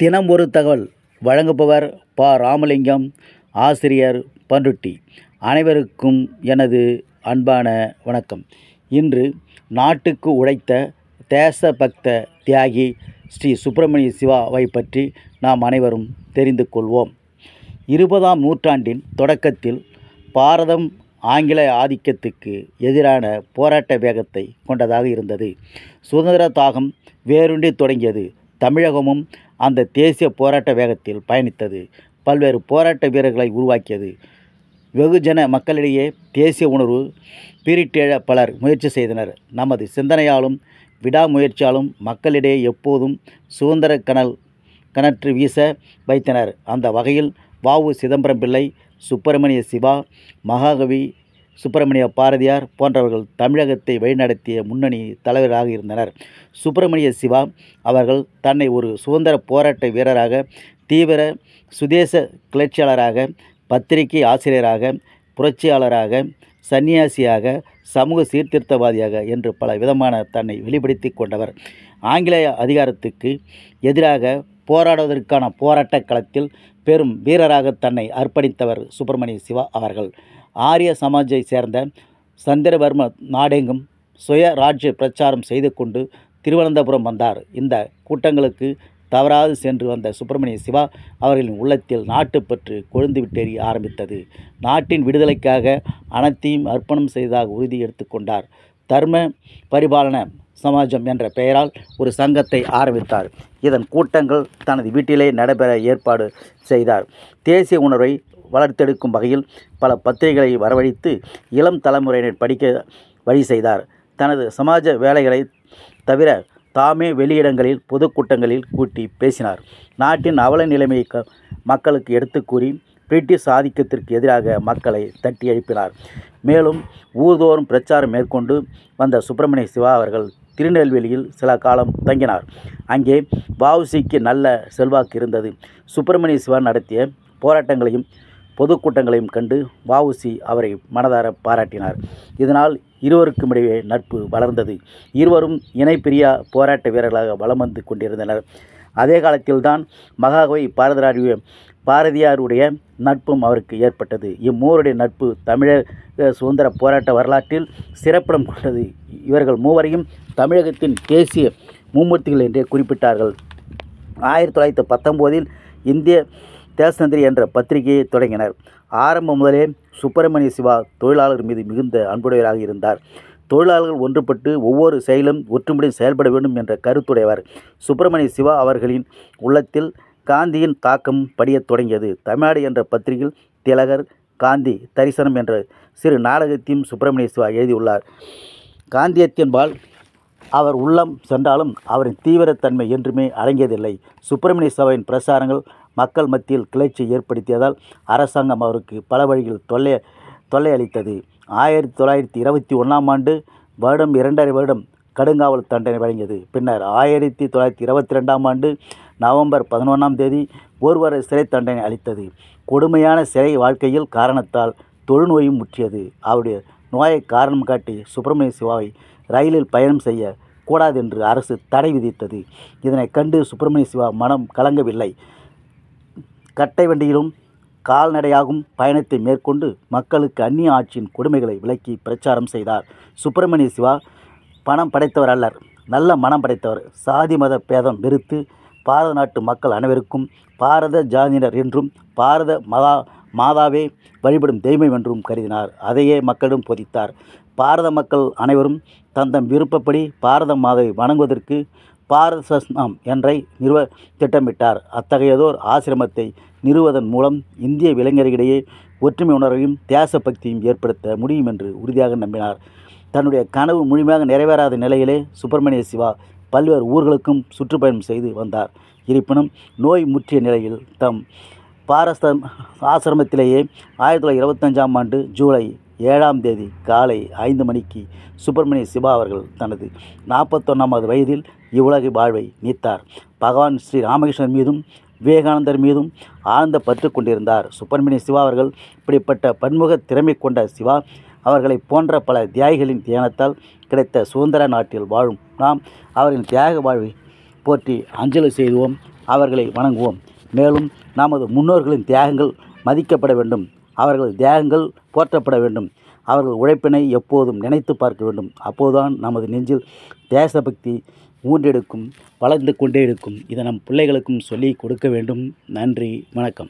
தினம் ஒரு தகவல் வழங்குபவர் ப. ராமலிங்கம் ஆசிரியர் பண்ருட்டி அனைவருக்கும் எனது அன்பான வணக்கம். இன்று நாட்டுக்கு உழைத்த தேசபக்த தியாகி ஸ்ரீ சுப்பிரமணிய சிவாவை பற்றி நாம் அனைவரும் தெரிந்து கொள்வோம். இருபதாம் நூற்றாண்டின் தொடக்கத்தில் பாரதம் ஆங்கில ஆதிக்கத்துக்கு எதிரான போராட்ட வேகத்தை கொண்டதாக இருந்தது. சுதந்திர தாகம் வேரூன்றி தொடங்கியது தமிழகமும் அந்த தேசிய போராட்ட வேகத்தில் பயணித்தது. பல்வேறு போராட்ட வீரர்களை உருவாக்கியது. வெகுஜன மக்களிடையே தேசிய உணர்வு பீரிட்டெழ பலர் முயற்சி செய்தனர். நமது சிந்தனையாலும் விடாமுயற்சியாலும் மக்களிடையே எப்போதும் சுதந்திர கனல் கணற்று வீச வைத்தனர். அந்த வகையில் வாவு சிதம்பரம் பிள்ளை சுப்பிரமணிய சிவா மகாகவி சுப்பிரமணிய பாரதியார் போன்றவர்கள் தமிழகத்தை வழிநடத்திய முன்னணி தலைவராக இருந்தனர். சுப்பிரமணிய சிவா அவர்கள் தன்னை ஒரு சுதந்திர போராட்ட வீரராக தீவிர சுதேச கிளர்ச்சியாளராக பத்திரிகை ஆசிரியராக புரட்சியாளராக சன்னியாசியாக சமூக சீர்திருத்தவாதியாக என்று பல விதமான தன்னை வெளிப்படுத்தி கொண்டவர். ஆங்கிலேய அதிகாரத்துக்கு எதிராக போராடுவதற்கான போராட்டக் களத்தில் பெரும் வீரராக தன்னை அர்ப்பணித்தவர் சுப்பிரமணிய சிவா அவர்கள். ஆரிய சமாஜை சேர்ந்த சந்திரவர்ம நாடெங்கும் சுய ராஜ்ய பிரச்சாரம் செய்து கொண்டு திருவனந்தபுரம் வந்தார். இந்த கூட்டங்களுக்கு தவறாது சென்று வந்த சுப்பிரமணிய சிவா அவர்களின் உள்ளத்தில் நாட்டுப்பற்று கொழுந்து விட்டெறிய ஆரம்பித்தது. நாட்டின் விடுதலைக்காக அனைத்தையும் அர்ப்பணம் செய்ததாக உறுதி எடுத்துக்கொண்டார் தர்ம பரிபாலன சமாஜம் என்ற பெயரால் ஒரு சங்கத்தை ஆரம்பித்தார். இதன் கூட்டங்கள் தனது வீட்டிலே நடைபெற ஏற்பாடு செய்தார். தேசிய உணர்வை வளர்த்தெடுக்கும் வகையில் பல பத்திரிகைகளை வரவழைத்து இளம் தலைமுறையினர் படிக்க வழி செய்தார். தனது சமாஜ வேலைகளை தவிர தாமே வெளியிடங்களில் பொதுக்கூட்டங்களில் கூட்டி பேசினார். நாட்டின் அவல நிலைமையை க மக்களுக்கு எடுத்து கூறி பிரிட்டிஷ் ஆதிக்கத்திற்கு எதிராக மக்களை தட்டி எழுப்பினார். மேலும் ஊர்தோறும் பிரச்சாரம் மேற்கொண்டு வந்த சுப்பிரமணிய சிவா அவர்கள் திருநெல்வேலியில் சில காலம் தங்கினார். அங்கே வஉசிக்கு நல்ல செல்வாக்கு இருந்தது. சுப்பிரமணிய சிவா நடத்திய போராட்டங்களையும் பொதுக்கூட்டங்களையும் கண்டு வஉசி அவரை மனதார பாராட்டினார். இதனால் இருவருக்கும் இடையே நட்பு வளர்ந்தது. இருவரும் இணைப்பிரியா போராட்ட வீரர்களாக வலம் வந்து கொண்டிருந்தனர். அதே காலத்தில்தான் மகாகவி பாரதியாருடைய பாரதியாருடைய நட்பும் அவருக்கு ஏற்பட்டது. இம்மூவருடைய நட்பு தமிழக சுதந்திர போராட்ட வரலாற்றில் சிறப்பிடம் கொண்டது. இவர்கள் மூவரையும் தமிழகத்தின் தேசிய மும்மூர்த்திகள் என்றே குறிப்பிட்டார்கள். ஆயிரத்தி தொள்ளாயிரத்தி பத்தொம்போதில் இந்திய தேசந்திரி என்ற பத்திரிகையை தொடங்கினர். ஆரம்பம் முதலே சுப்பிரமணிய சிவா தொழிலாளர் மீது மிகுந்த அன்புடையவராக இருந்தார். தொழிலாளர்கள் ஒன்றுபட்டு ஒவ்வொரு செயலும் ஒற்றுமையுடன் செயல்பட வேண்டும் என்ற கருத்துடையவர். சுப்பிரமணிய சிவா அவர்களின் உள்ளத்தில் காந்தியின் தாக்கம் படியத் தொடங்கியது. தமிழ்நாடு என்ற பத்திரிகையில் திலகர் காந்தி தரிசனம் என்ற சிறு நாடகத்தையும் சுப்பிரமணிய சிவா எழுதியுள்ளார். காந்தியத்தின்பால் அவர் உள்ளம் சென்றாலும் அவரின் தீவிரத்தன்மை என்றுமே அடங்கியதில்லை. சுப்பிரமணிய சிவாவின் பிரசாரங்கள் மக்கள் மத்தியில் கிளர்ச்சி ஏற்படுத்தியதால் அரசாங்கம் அவருக்கு பல வழிகளில் தொல்லை தொல்லை அளித்தது ஆயிரத்தி தொள்ளாயிரத்தி இருபத்தி ஒன்றாம் ஆண்டு வருடம் இரண்டரை வருடம் கடுங்காவல் தண்டனை வழங்கியது. பின்னர் ஆயிரத்தி தொள்ளாயிரத்தி இருபத்தி ரெண்டாம் ஆண்டு நவம்பர் பதினொன்றாம் தேதி ஒருவரை சிறை தண்டனை அளித்தது. கொடுமையான சிறை வாழ்க்கையில் காரணத்தால் தொழுநோயும் முற்றியது. அவருடைய நோயை காரணம் காட்டி சுப்பிரமணிய சிவாவை ரயிலில் பயணம் செய்ய கூடாது என்று அரசு தடை விதித்தது. இதனை கண்டு சுப்பிரமணிய சிவா மனம் கலங்கவில்லை. கட்டை வண்டியிலும் கால்நடையாகும் பயணத்தை மேற்கொண்டு மக்களுக்கு அந்நிய ஆட்சியின் கொடுமைகளை விளக்கி பிரச்சாரம் செய்தார். சுப்பிரமணிய சிவா பணம் படைத்தவர் அல்லர். நல்ல மனம் படைத்தவர். சாதி மத பேதம் வெறுத்து பாரத நாட்டு மக்கள் அனைவருக்கும் பாரத ஜாதியினர் என்றும் பாரத மதா மாதாவே வழிபடும் தெய்வம் என்றும் கருதினார். அதையே மக்களிடம் போதித்தார். பாரத மக்கள் அனைவரும் தந்தம் விருப்பப்படி பாரத மாதாவை வணங்குவதற்கு பாரத என்றை நிறுவ திட்டமிட்டார். அத்தகையதோர் ஆசிரமத்தை நிறுவதன் மூலம் இந்திய இளைஞர்களிடையே ஒற்றுமை உணர்வையும் தேசபக்தியும் ஏற்படுத்த முடியும் என்று உறுதியாக நம்பினார். தன்னுடைய கனவு முழுமையாக நிறைவேறாத நிலையிலே சுப்பிரமணிய சிவா பல்வேறு ஊர்களுக்கும் சுற்றுப்பயணம் செய்து வந்தார். இருப்பினும் நோய் முற்றிய நிலையில் தம் பாரஸ்த ஆசிரமத்திலேயே ஆயிரத்தி தொள்ளாயிரத்தி இருபத்தஞ்சாம் ஆண்டு ஜூலை ஏழாம் தேதி காலை ஐந்து மணிக்கு சுப்பிரமணிய சிவா அவர்கள் தனது நாற்பத்தொன்னாவது வயதில் இவ்வுலகை வாழ்வை நீத்தார். பகவான் ஸ்ரீ ராமகிருஷ்ணன் மீதும் விவேகானந்தர் மீதும் ஆழ்ந்த பற்று கொண்டிருந்தார். சுப்பிரமணிய சிவா அவர்கள் இப்படிப்பட்ட பன்முக திறமை கொண்ட சிவா அவர்களை போன்ற பல தியாகிகளின் தியானத்தால் கிடைத்த சுதந்திர நாட்டில் வாழும். நாம் அவரின் தியாக வாழ்வை போற்றி அஞ்சலி செய்வோம் அவர்களை வணங்குவோம். மேலும் நமது முன்னோர்களின் தியாகங்கள் மதிக்கப்பட வேண்டும். அவர்கள் தியாகங்கள் போற்றப்பட வேண்டும். அவர்கள் உழைப்பினை எப்போதும் நினைத்து பார்க்க வேண்டும். அப்போதுதான் நமது நெஞ்சில் தேசபக்தி ஊன்றெடுக்கும் வளர்ந்து கொண்டே இருக்கும். இதை நம் பிள்ளைகளுக்கும் சொல்லி கொடுக்க வேண்டும். நன்றி வணக்கம்.